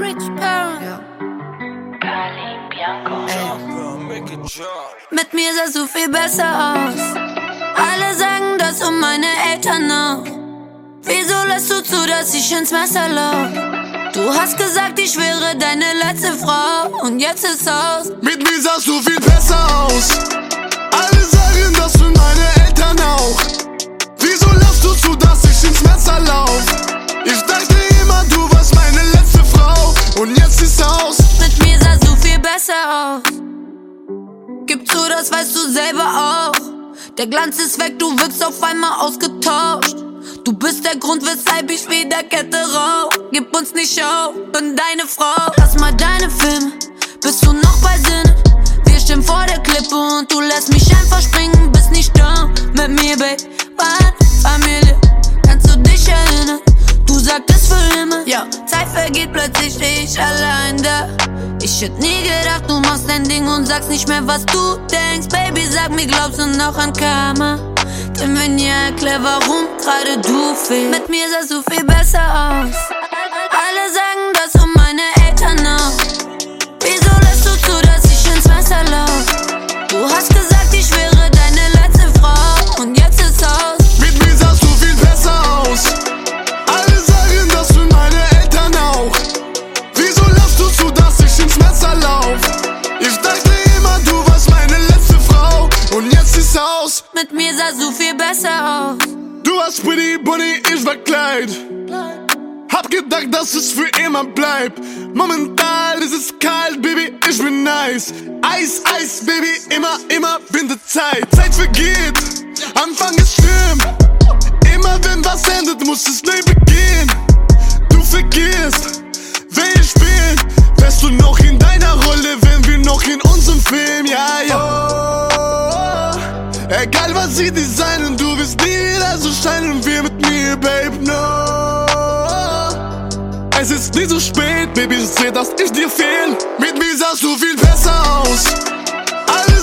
rich parent. Ja. Mit mir sah so viel besser aus. Alle sagen das um meine Eltern noch. Wieso lässt du zu, dass ich ins Messer lauf? Du hast gesagt, ich wäre deine letzte Frau und jetzt ist aus. Mit mir sahst du viel besser aus. Besser aus. Gib zu, das weißt du selber auch. Der Glanz ist weg, du wirkst auf einmal ausgetauscht. Du bist der Grund, weshalb ich wieder Kette rauch. Gib uns nicht auf, bin deine Frau. Lass mal deine Filme, bist du noch bei Sinn? Wir stehen vor der Klippe und du lässt mich einfach springen, bist nicht da mit mir, babe. Meine Familie, kannst du dich erinnern? Du sagtest für immer, ja. Zeit vergeht, plötzlich steh ich allein da. Ich hätte nie gedacht, du machst dein Ding und sagst nicht mehr, was du denkst. Baby, sag mir, glaubst du noch an Karma? Denn wenn ja, erklär, warum gerade du fehlst. Mit mir sahst du viel besser aus. Ist aus. Mit mir sah so viel besser aus. Du warst Pretty Bunny, ich war Kleid. Hab gedacht, dass es für immer bleibt. Momentan ist es kalt, Baby, ich bin nice. Eis, Eis, Baby, immer, immer Winterzeit. Zeit vergeht, Anfang ist schlimm. Immer wenn was endet, muss es neu Egal was sie designen, du wirst nie wieder so scheinen wie mit mir, Babe, no. Es ist nie so spät, Baby, ich seh, dass ich dir fehl. Mit mir sahst du viel besser aus. Alle